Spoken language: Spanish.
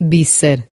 visser